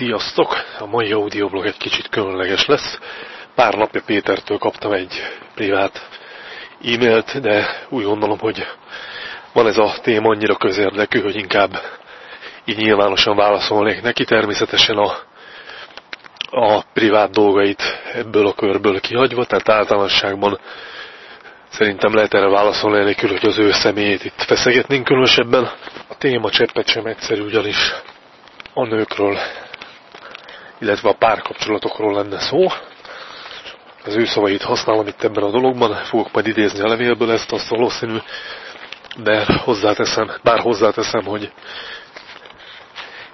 Sziasztok! A mai audioblog egy kicsit különleges lesz. Pár napja Pétertől kaptam egy privát e-mailt, de úgy gondolom, hogy van ez a téma annyira közérdekű, hogy inkább így nyilvánosan válaszolnék neki. Természetesen a, a privát dolgait ebből a körből kihagyva, tehát általánosságban szerintem lehet erre válaszolni nélkül, hogy az ő személyét itt feszegetnénk különösebben. A téma cseppet sem egyszerű, ugyanis a nőkről, illetve a párkapcsolatokról lenne szó. Az ő szavait használom itt ebben a dologban, fogok majd idézni a levélből ezt, azt valószínű, de hozzáteszem, bár hozzáteszem, hogy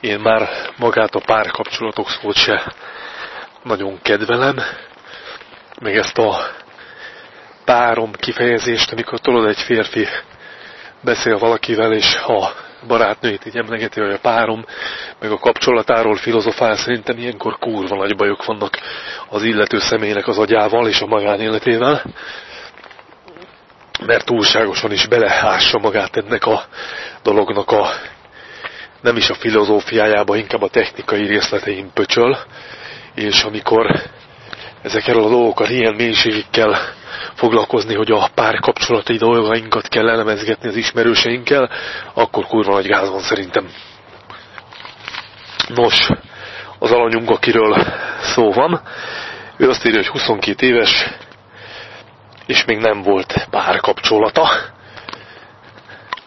én már magát a párkapcsolatok szót se nagyon kedvelem, meg ezt a párom kifejezést, amikor tudod egy férfi beszél valakivel, és ha barátnőit így emlegeti, hogy a párom, meg a kapcsolatáról filozofál, szerintem ilyenkor kurva nagy bajok vannak az illető személynek az agyával és a magánéletével, mert túlságosan is belehássa magát ennek a dolognak a nem is a filozófiájába, inkább a technikai részletein pöcsöl, és amikor ezekkel a dolgokkal ilyen mélységekkel foglalkozni, hogy a párkapcsolati dolgainkat kell elemezgetni az ismerőseinkkel, akkor kurva nagy gáz van szerintem. Nos, az alanyunk, akiről szó van, ő azt írja, hogy 22 éves, és még nem volt párkapcsolata,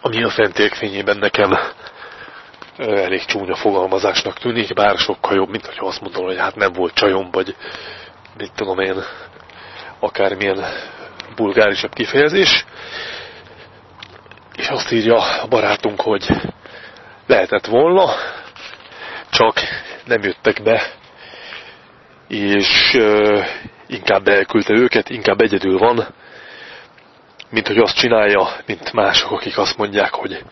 ami a fentiek fényében nekem elég csúnya fogalmazásnak tűnik, bár sokkal jobb, mint hogyha azt mondom, hogy hát nem volt csajom, vagy mit tudom én, akármilyen bulgárisabb kifejezés. És azt írja a barátunk, hogy lehetett volna, csak nem jöttek be, és uh, inkább elküldte őket, inkább egyedül van, mint hogy azt csinálja, mint mások, akik azt mondják, hogy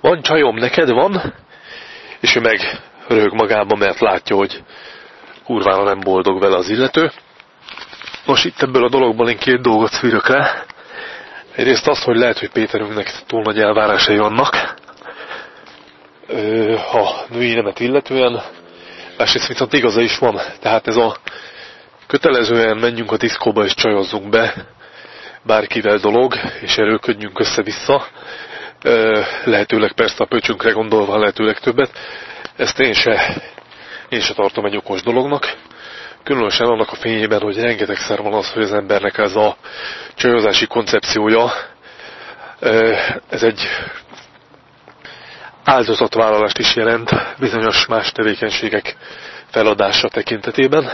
van csajom, neked van, és ő meg röhög magába, mert látja, hogy kurvára nem boldog vele az illető. Nos, itt ebből a dologból én két dolgot szűrök le. Egyrészt azt, hogy lehet, hogy Péterünknek túl nagy elvárásai vannak, a női nemet illetően, másrészt viszont igaza is van. Tehát ez a kötelezően menjünk a diszkóba és csajozzunk be bárkivel dolog, és erőködjünk össze-vissza, lehetőleg persze a pöcsünkre gondolva lehetőleg többet, ezt én se, én se tartom egy okos dolognak. Különösen annak a fényében, hogy rengetegszer van az, hogy az embernek ez a csajozási koncepciója, ez egy áldozatvállalást is jelent bizonyos más tevékenységek feladása tekintetében.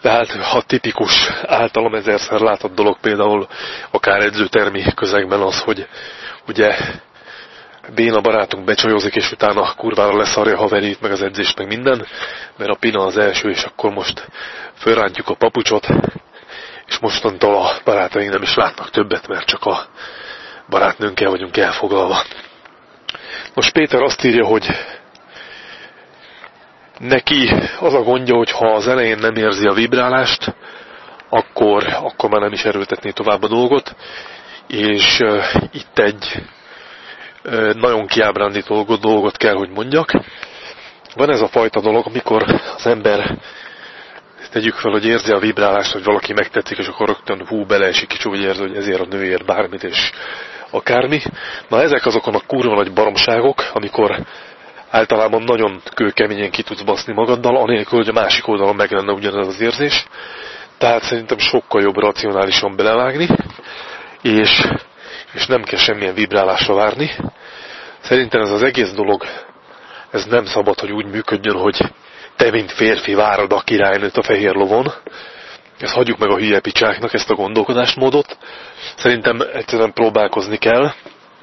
Tehát ha tipikus, általam ezerszer látott dolog például akár edzőtermi közegben az, hogy ugye Béna barátunk becsajozik, és utána kurvára leszarja haverét, meg az edzést, meg minden, mert a Pina az első, és akkor most fölrántjuk a papucsot, és mostantól a barátaink nem is látnak többet, mert csak a barátnőnkkel vagyunk elfoglalva. Most Péter azt írja, hogy neki az a gondja, hogy ha az elején nem érzi a vibrálást, akkor, akkor már nem is erőltetné tovább a dolgot, és uh, itt egy nagyon kiábrándító dolgot kell, hogy mondjak. Van ez a fajta dolog, amikor az ember tegyük fel, hogy érzi a vibrálást, hogy valaki megtetszik, és akkor rögtön hú, beleesik kicsi, hogy érzi, hogy ezért a nőért bármit, és akármi. Na ezek azokon a kurva nagy baromságok, amikor általában nagyon kőkeményen ki tudsz baszni magaddal, anélkül, hogy a másik oldalon meg lenne ugyanaz az érzés. Tehát szerintem sokkal jobb racionálisan belevágni, és és nem kell semmilyen vibrálásra várni. Szerintem ez az egész dolog, ez nem szabad, hogy úgy működjön, hogy te, mint férfi várod a királynőt a fehér lovon. Ezt hagyjuk meg a hülye picsáknak, ezt a gondolkodásmódot. Szerintem egyszerűen próbálkozni kell,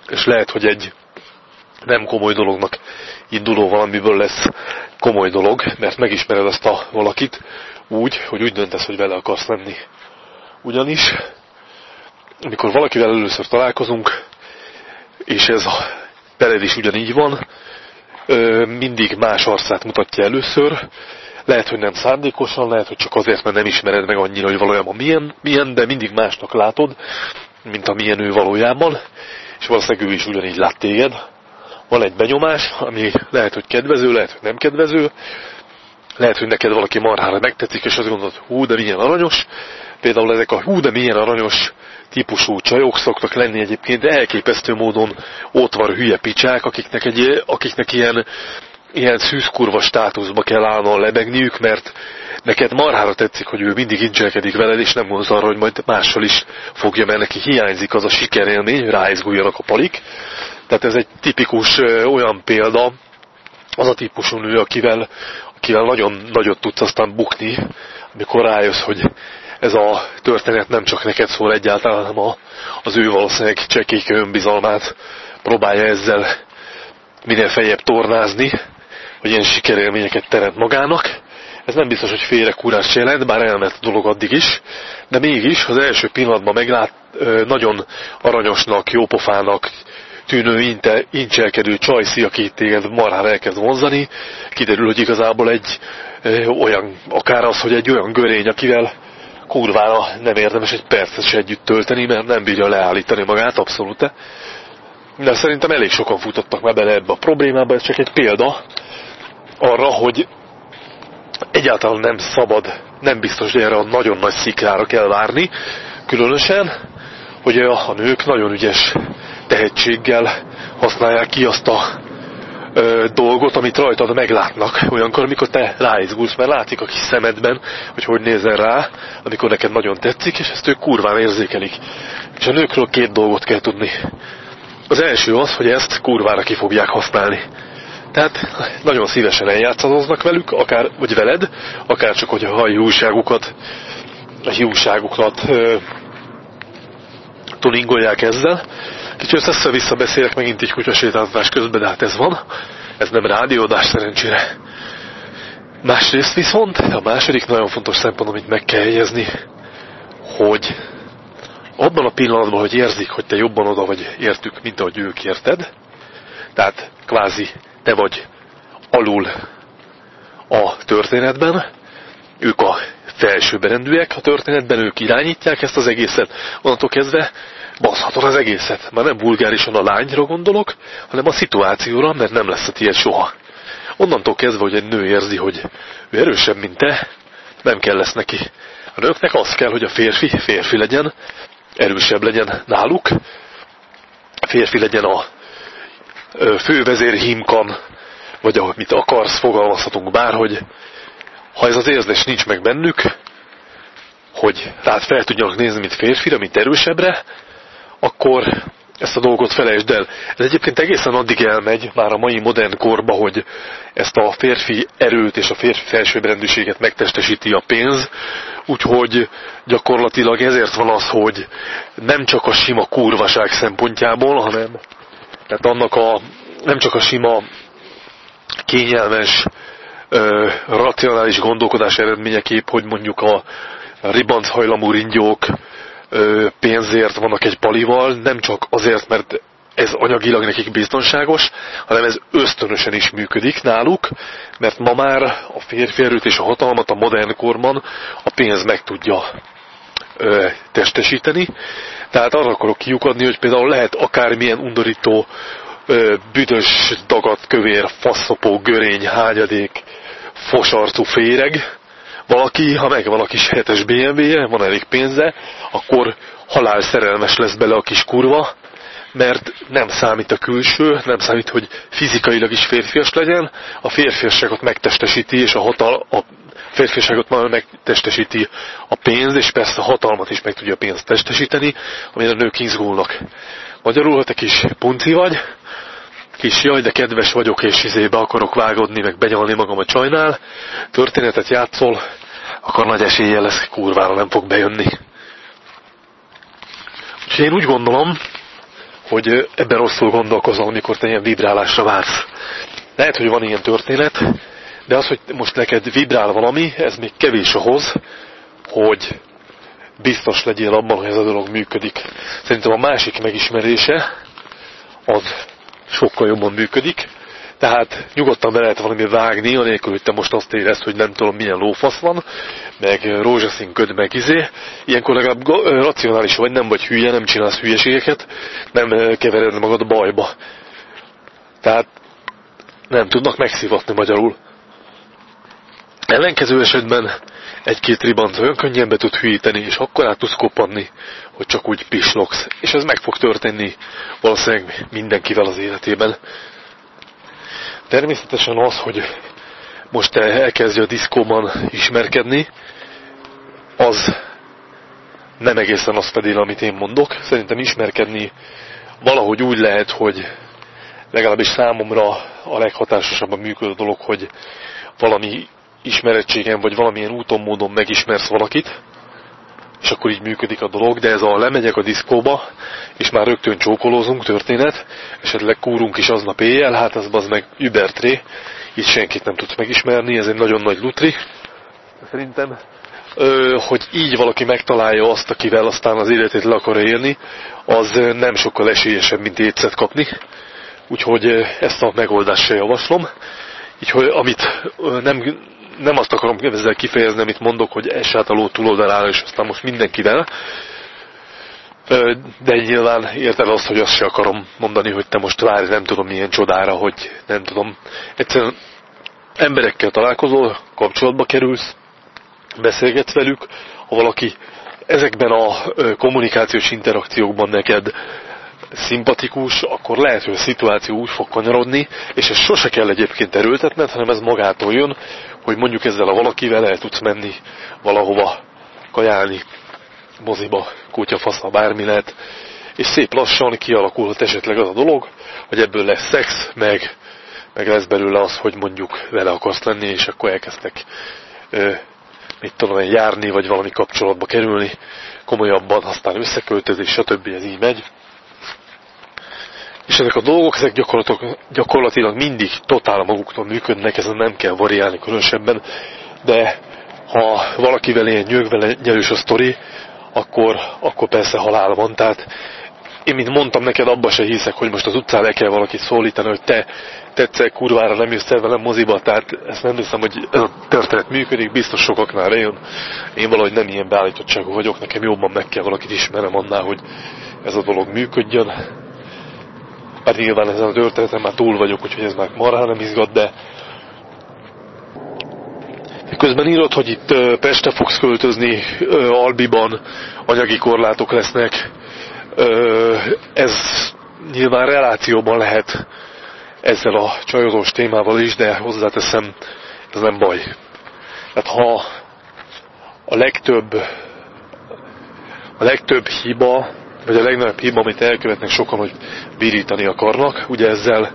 és lehet, hogy egy nem komoly dolognak induló valamiből lesz komoly dolog, mert megismered azt a valakit úgy, hogy úgy döntesz, hogy vele akarsz lenni. Ugyanis amikor valakivel először találkozunk, és ez a veled is ugyanígy van, mindig más arcát mutatja először, lehet, hogy nem szándékosan, lehet, hogy csak azért, mert nem ismered meg annyira, hogy valójában milyen, milyen de mindig másnak látod, mint a milyen ő valójában, és valószínűleg ő is ugyanígy lát téged. Van egy benyomás, ami lehet, hogy kedvező, lehet, hogy nem kedvező, lehet, hogy neked valaki marhára megtetszik, és azt gondolod, hú, de milyen aranyos. Például ezek a hú, de milyen aranyos típusú csajok szoktak lenni egyébként, de elképesztő módon ott van hülye picsák, akiknek, egy, akiknek ilyen, ilyen szűzkurva státuszba kell állnon lebegniük, mert neked marhára tetszik, hogy ő mindig incselkedik veled, és nem gondolsz arra, hogy majd mással is fogja, mert neki hiányzik az a sikerélmény, hogy ráizguljanak a palik. Tehát ez egy tipikus olyan példa, az a típusú nő, akivel, akivel nagyon nagyot tudsz aztán bukni, amikor rájössz, hogy ez a történet nem csak neked szól egyáltalán, hanem a, az ő valószínűleg csekéke önbizalmát próbálja ezzel minél feljebb tornázni, hogy ilyen sikerélményeket teremt magának. Ez nem biztos, hogy félrekúrás jelent, bár elment a dolog addig is, de mégis az első pillanatban meglát nagyon aranyosnak, jópofának, tűnő, inte, incselkedő csajszi, aki téged marhára elkezd vonzani, kiderül, hogy igazából egy olyan, akár az, hogy egy olyan görény, akivel kurvára nem érdemes egy percet se együtt tölteni, mert nem bírja leállítani magát, abszolút. De szerintem elég sokan futottak már bele ebbe a problémába, ez csak egy példa arra, hogy egyáltalán nem szabad, nem biztos, hogy erre a nagyon nagy sziklára kell várni, különösen, hogy a nők nagyon ügyes tehetséggel használják ki azt a ö, dolgot, amit rajtad meglátnak. Olyankor, amikor te ráizgulsz, mert látszik a kis szemedben, hogy hogy nézel rá, amikor neked nagyon tetszik, és ezt ők kurván érzékelik. És a nőkről két dolgot kell tudni. Az első az, hogy ezt kurvára ki fogják használni. Tehát nagyon szívesen eljátszadoznak velük, akár, vagy veled, akár csak, hogy a hiúságukat, a hiúságukat tuningolják ezzel. Kicsit össze-vissza beszélek megint egy kutyasétáltatás közben, de hát ez van. Ez nem rádiódás szerencsére. Másrészt viszont a második nagyon fontos szempont, amit meg kell jegyezni, hogy abban a pillanatban, hogy érzik, hogy te jobban oda vagy értük, mint ahogy ők érted, tehát kvázi te vagy alul a történetben, ők a felsőberendűek a történetben, ők irányítják ezt az egészet, onnantól kezdve baszhatod az egészet. Már nem vulgárisan a lányra gondolok, hanem a szituációra, mert nem lesz a tiéd soha. Onnantól kezdve, hogy egy nő érzi, hogy ő erősebb, mint te, nem kell lesz neki. A nőknek az kell, hogy a férfi férfi legyen, erősebb legyen náluk, férfi legyen a fővezér hímkan, vagy amit akarsz, fogalmazhatunk bárhogy, ha ez az érzés nincs meg bennük, hogy rád fel tudjanak nézni, mint férfira, mint erősebbre, akkor ezt a dolgot felejtsd el. Ez egyébként egészen addig elmegy már a mai modern korba, hogy ezt a férfi erőt és a férfi felsőbbrendűséget megtestesíti a pénz, úgyhogy gyakorlatilag ezért van az, hogy nem csak a sima kurvaság szempontjából, hanem tehát annak a, nem csak a sima kényelmes, ö, racionális gondolkodás eredményeképp, hogy mondjuk a ribanc hajlamú ringyók ö, pénzért vannak egy palival, nem csak azért, mert ez anyagilag nekik biztonságos, hanem ez ösztönösen is működik náluk, mert ma már a férfi erőt és a hatalmat a modern korban a pénz meg tudja ö, testesíteni. Tehát arra akarok kiukadni, hogy például lehet akármilyen undorító, büdös, dagadt, kövér, faszopó, görény, hányadék, fosarcú féreg, valaki, ha megvan a kis hetes BMW-je, van elég pénze, akkor halál szerelmes lesz bele a kis kurva, mert nem számít a külső, nem számít, hogy fizikailag is férfias legyen, a férfiasságot megtestesíti, és a, hatal, a férfiasságot már megtestesíti a pénz, és persze a hatalmat is meg tudja a pénzt testesíteni, amire a nők izgulnak. Magyarul, ha te kis punci vagy, kis jaj, de kedves vagyok, és izébe akarok vágodni, meg benyalni magam a csajnál, történetet játszol, akkor nagy esélye lesz, kurvára nem fog bejönni. Úgyhogy én úgy gondolom, hogy ebben rosszul gondolkozol, amikor te ilyen vibrálásra vársz. Lehet, hogy van ilyen történet, de az, hogy most neked vibrál valami, ez még kevés ahhoz, hogy biztos legyél abban, hogy ez a dolog működik. Szerintem a másik megismerése az sokkal jobban működik, tehát nyugodtan be lehet valami vágni, anélkül, hogy te most azt érezd, hogy nem tudom milyen lófasz van, meg rózsaszín köd, meg izé. Ilyenkor legalább racionális vagy, nem vagy hülye, nem csinálsz hülyeségeket, nem kevered magad bajba. Tehát nem tudnak megszivatni magyarul. Ellenkező esetben egy-két ribant olyan könnyen be tud hűíteni, és akkor át tudsz koppanni, hogy csak úgy pislogsz. És ez meg fog történni valószínűleg mindenkivel az életében. Természetesen az, hogy most elkezdje a diszkóban ismerkedni, az nem egészen azt fedél, amit én mondok. Szerintem ismerkedni valahogy úgy lehet, hogy legalábbis számomra a leghatásosabban működő dolog, hogy valami ismerettségen, vagy valamilyen úton, módon megismersz valakit, és akkor így működik a dolog, de ez a lemegyek a diszkóba, és már rögtön csókolózunk történet, esetleg kúrunk is aznap éjjel, hát az az meg übertré, itt senkit nem tudsz megismerni, ez egy nagyon nagy lutri. Szerintem, hogy így valaki megtalálja azt, akivel aztán az életét le akar élni, az nem sokkal esélyesebb, mint étszet kapni. Úgyhogy ezt a megoldást se javaslom. Úgyhogy amit nem, nem azt akarom ezzel kifejezni, amit mondok, hogy esát a ló túloldalára, és aztán most mindenkivel, de nyilván érted azt, hogy azt se akarom mondani, hogy te most várj, nem tudom milyen csodára, hogy nem tudom. Egyszerűen emberekkel találkozol, kapcsolatba kerülsz, beszélgetsz velük, ha valaki ezekben a kommunikációs interakciókban neked szimpatikus, akkor lehet, hogy a szituáció úgy fog kanyarodni, és ez sose kell egyébként erőltetned, hanem ez magától jön, hogy mondjuk ezzel a valakivel el tudsz menni valahova kajálni, moziba, kutyafasza, bármi lehet, és szép lassan kialakulhat esetleg az a dolog, hogy ebből lesz szex, meg, meg lesz belőle az, hogy mondjuk vele akarsz lenni, és akkor elkezdtek ö, mit tudom én, járni, vagy valami kapcsolatba kerülni, komolyabban, aztán összeköltözés, stb. ez így megy. És ezek a dolgok, ezek gyakorlatilag, gyakorlatilag mindig totál maguktól működnek, ezen nem kell variálni különösebben, de ha valakivel ilyen nyögve nyerős a sztori, akkor, akkor persze halál van. Tehát én, mint mondtam neked, abba se hiszek, hogy most az utcán le kell valakit szólítani, hogy te tetszek, kurvára nem jössz el velem moziba, tehát ezt nem hiszem, hogy ez a történet működik, biztos sokaknál jön. Én valahogy nem ilyen beállítottságú vagyok, nekem jobban meg kell valakit ismerem annál, hogy ez a dolog működjön. Hát nyilván ezen a történeten már túl vagyok, úgyhogy ez már marha nem izgat, de Közben írod, hogy itt Peste fogsz költözni, Albiban anyagi korlátok lesznek. Ez nyilván relációban lehet ezzel a csajozós témával is, de hozzáteszem, ez nem baj. Tehát ha a legtöbb a legtöbb hiba, vagy a legnagyobb hiba, amit elkövetnek sokan, hogy virítani akarnak, ugye ezzel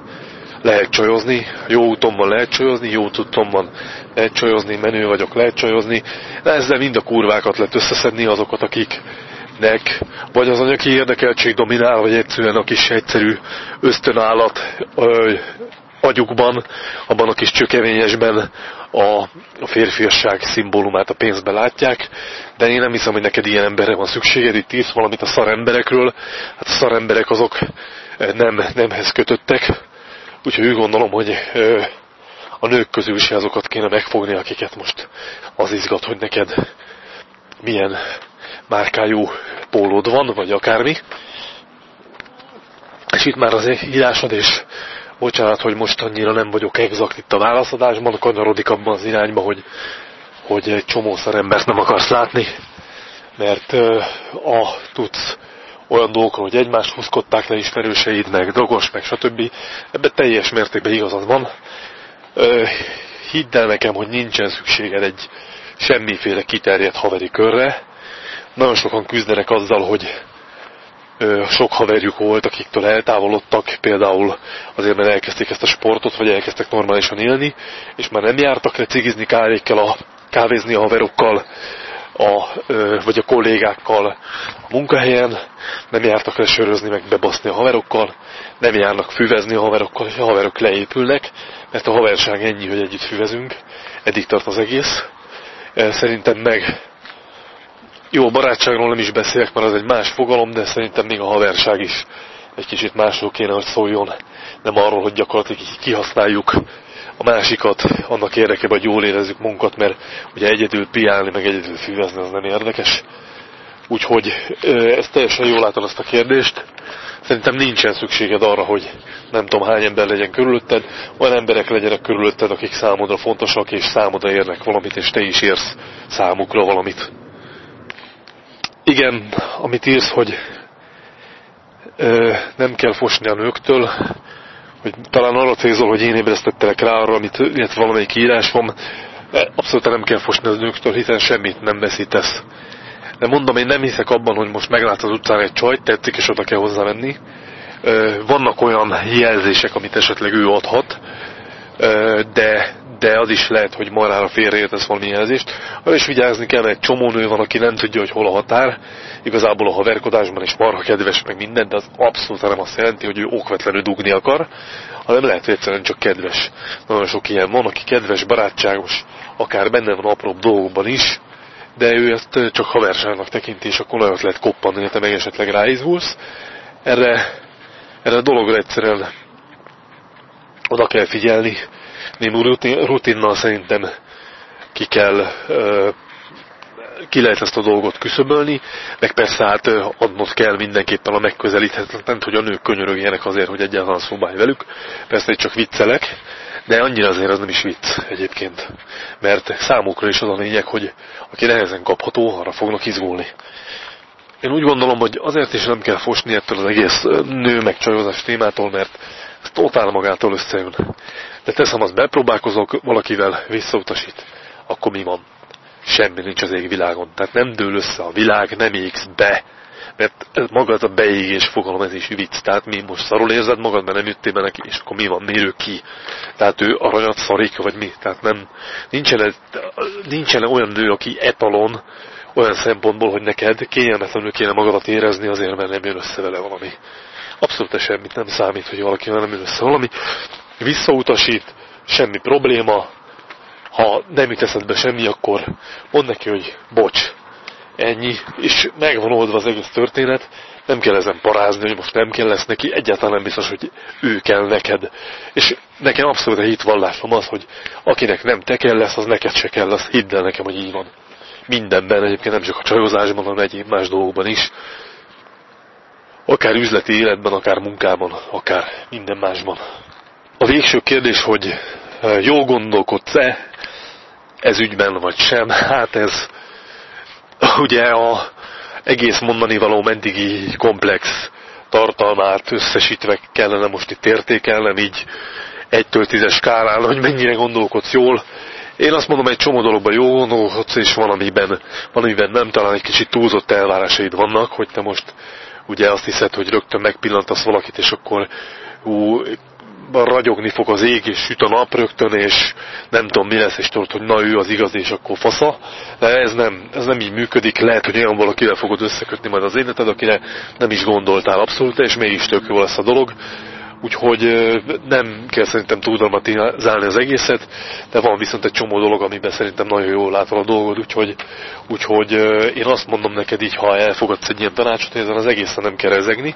lehet csajozni, jó úton van lehet csajozni, jó úton van lehet csajozni, menő vagyok, lehet csajozni, de ezzel mind a kurvákat lehet összeszedni azokat, akiknek vagy az anyagi érdekeltség dominál, vagy egyszerűen a kis egyszerű ösztönállat ö, agyukban, abban a kis csökevényesben a, a férfiasság szimbólumát a pénzbe látják, de én nem hiszem, hogy neked ilyen emberre van szükséged, itt írsz valamit a szaremberekről, hát a szaremberek azok nem, nemhez kötöttek, úgyhogy úgy gondolom, hogy a nők közül is azokat kéne megfogni, akiket most az izgat, hogy neked milyen márkájú pólód van, vagy akármi. És itt már az írásod, és bocsánat, hogy most annyira nem vagyok exakt itt a válaszadásban, kanyarodik abban az irányba, hogy, hogy egy csomószor embert nem akarsz látni, mert a tudsz olyan dolgokról, hogy egymást húzkodták le ismerőseid, meg drogos, meg stb. Ebben teljes mértékben igazad van. hidd el nekem, hogy nincsen szükséged egy semmiféle kiterjedt haveri körre. Nagyon sokan küzdenek azzal, hogy sok haverjuk volt, akiktől eltávolodtak, például azért, mert elkezdték ezt a sportot, vagy elkezdtek normálisan élni, és már nem jártak le cigizni kávékkel, a, kávézni a haverokkal, a, vagy a kollégákkal a munkahelyen, nem jártak le sörözni, meg bebaszni a haverokkal, nem járnak füvezni a haverokkal, és a haverok leépülnek, mert a haverság ennyi, hogy együtt füvezünk, eddig tart az egész. Szerintem meg jó, barátságról nem is beszélek, mert az egy más fogalom, de szerintem még a haverság is egy kicsit másról kéne, hogy szóljon. Nem arról, hogy gyakorlatilag kihasználjuk a másikat annak érdekében, hogy jól érezzük munkat, mert ugye egyedül piálni, meg egyedül fűvezni, az nem érdekes. Úgyhogy ez teljesen jól látod azt a kérdést. Szerintem nincsen szükséged arra, hogy nem tudom hány ember legyen körülötted, olyan emberek legyenek körülötted, akik számodra fontosak, és számodra érnek valamit, és te is érsz számukra valamit. Igen, amit írsz, hogy ö, nem kell fosni a nőktől, hogy talán arra célzol, hogy én ébresztettelek rá arra, amit, illetve valamelyik írás van, abszolút nem kell fosni az nőktől, hiszen semmit nem veszítesz. De mondom, én nem hiszek abban, hogy most meglátsz az utcán egy csajt, tetszik, és oda kell hozzá menni. Vannak olyan jelzések, amit esetleg ő adhat, de, de az is lehet, hogy marára félreértesz valami jelzést. Arra is vigyázni kell, egy csomó nő van, aki nem tudja, hogy hol a határ. Igazából a haverkodásban is marha kedves meg minden, de az abszolút nem azt jelenti, hogy ő okvetlenül dugni akar, hanem lehet, hogy egyszerűen csak kedves. Nagyon sok ilyen van, aki kedves, barátságos, akár benne van apróbb dolgokban is, de ő ezt csak haverságnak tekinti, és akkor nagyot lehet koppanni, hogy te meg esetleg ráizgulsz. Erre, erre a dologra egyszerűen oda kell figyelni. Némi rutin, rutinnal szerintem ki kell ki lehet ezt a dolgot küszöbölni, meg persze hát adnod kell mindenképpen a megközelíthetetlen, hogy a nők könyörögjenek azért, hogy egyáltalán szobálj velük. Persze, hogy csak viccelek, de annyira azért az nem is vicc egyébként. Mert számukra is az a lényeg, hogy aki nehezen kapható, arra fognak izgulni. Én úgy gondolom, hogy azért is nem kell fosni ettől az egész nő megcsajozás témától, mert ez totál magától összejön. De teszem, azt bepróbálkozok, valakivel visszautasít, akkor mi van? Semmi nincs az égvilágon. Tehát nem dől össze a világ, nem égsz be mert magad a beégés fogalom, ez is vicc. Tehát mi most szarul érzed magad, mert nem jöttél be neki, és akkor mi van, mérő ki? Tehát ő aranyat szarik, vagy mi? Tehát nem, nincsen, nincsen olyan nő, aki etalon, olyan szempontból, hogy neked kényelmetlenül kéne magadat érezni azért, mert nem jön össze vele valami. Abszolút semmit nem számít, hogy valaki nem jön össze valami. Visszautasít, semmi probléma, ha nem jut eszedbe semmi, akkor mondd neki, hogy bocs, Ennyi, és megvan oldva az egész történet, nem kell ezen parázni, hogy most nem kell lesz neki, egyáltalán nem biztos, hogy ő kell neked. És nekem abszolút a hitvallásom az, hogy akinek nem te kell lesz, az neked se kell lesz, hidd el nekem, hogy így van. Mindenben, egyébként nem csak a csajozásban, hanem egyéb más dolgokban is. Akár üzleti életben, akár munkában, akár minden másban. A végső kérdés, hogy jól gondolkodsz-e ez ügyben, vagy sem, hát ez ugye a egész mondani való mendigi komplex tartalmát összesítve kellene most itt értékelnem, így egytől tízes skálán, hogy mennyire gondolkodsz jól. Én azt mondom, egy csomó dologban jó gondolkodsz, és van amiben, van amiben nem, talán egy kicsit túlzott elvárásaid vannak, hogy te most ugye azt hiszed, hogy rögtön megpillantasz valakit, és akkor ú, ragyogni fog az ég, és süt a nap rögtön, és nem tudom mi lesz, és tudod, hogy na ő az igaz, és akkor fasza. De ez nem, ez nem így működik. Lehet, hogy olyan valakivel fogod összekötni majd az életed, akire nem is gondoltál abszolút, és mégis tök jó lesz a dolog. Úgyhogy nem kell szerintem túl az egészet, de van viszont egy csomó dolog, amiben szerintem nagyon jól látod a dolgod, úgyhogy, úgyhogy én azt mondom neked így, ha elfogadsz egy ilyen tanácsot, hogy ezen az egészen nem kell rezegni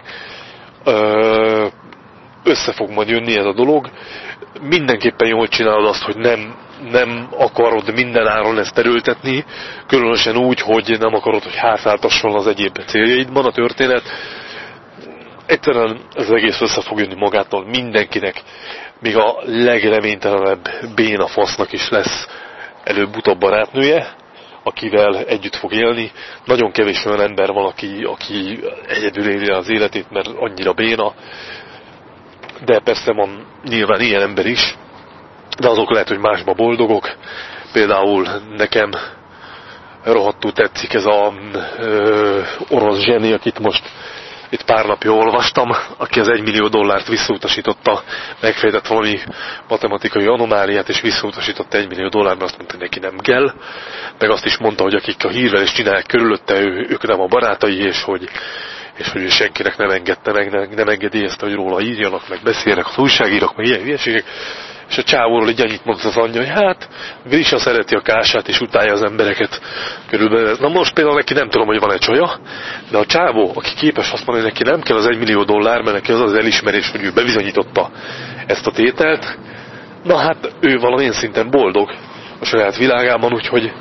össze fog majd jönni ez a dolog. Mindenképpen jól csinálod azt, hogy nem, nem akarod minden áron ezt erőltetni, különösen úgy, hogy nem akarod, hogy hátáltasson az egyéb céljaidban a történet. Egyszerűen az egész össze fog jönni magától mindenkinek, még a legreménytelenebb béna fasznak is lesz előbb-utóbb barátnője, akivel együtt fog élni. Nagyon kevés olyan ember van, aki, aki egyedül éli az életét, mert annyira béna, de persze van nyilván ilyen ember is, de azok lehet, hogy másba boldogok. Például nekem rohadtul tetszik ez a orosz zseni, akit most itt pár napja olvastam, aki az egymillió dollárt visszautasította, megfejtett valami matematikai anomáliát, és visszautasította egymillió dollárt, mert azt mondta, hogy neki nem kell. Meg azt is mondta, hogy akik a hírvel is csinálják körülötte, ő, ők nem a barátai, és hogy és hogy senkinek nem engedte meg, nem, nem engedélyezte, hogy róla írjanak, meg beszélnek az újságírók, meg ilyen hülyeségek. És a csávóról egy annyit mondott az anyja, hogy hát, Grisa szereti a kását, és utálja az embereket körülbelül. Na most például neki nem tudom, hogy van egy csaja, de a csávó, aki képes azt mondani, hogy neki nem kell az egy millió dollár, mert neki az az elismerés, hogy ő bebizonyította ezt a tételt, na hát ő valamilyen szinten boldog a saját világában, úgyhogy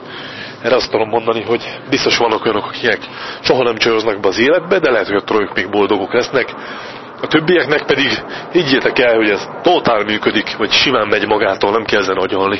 erre azt tudom mondani, hogy biztos vannak olyanok, akik soha nem csajoznak be az életbe, de lehet, hogy a trojok még boldogok lesznek. A többieknek pedig higgyétek el, hogy ez totál működik, vagy simán megy magától, nem kell ezen agyalni.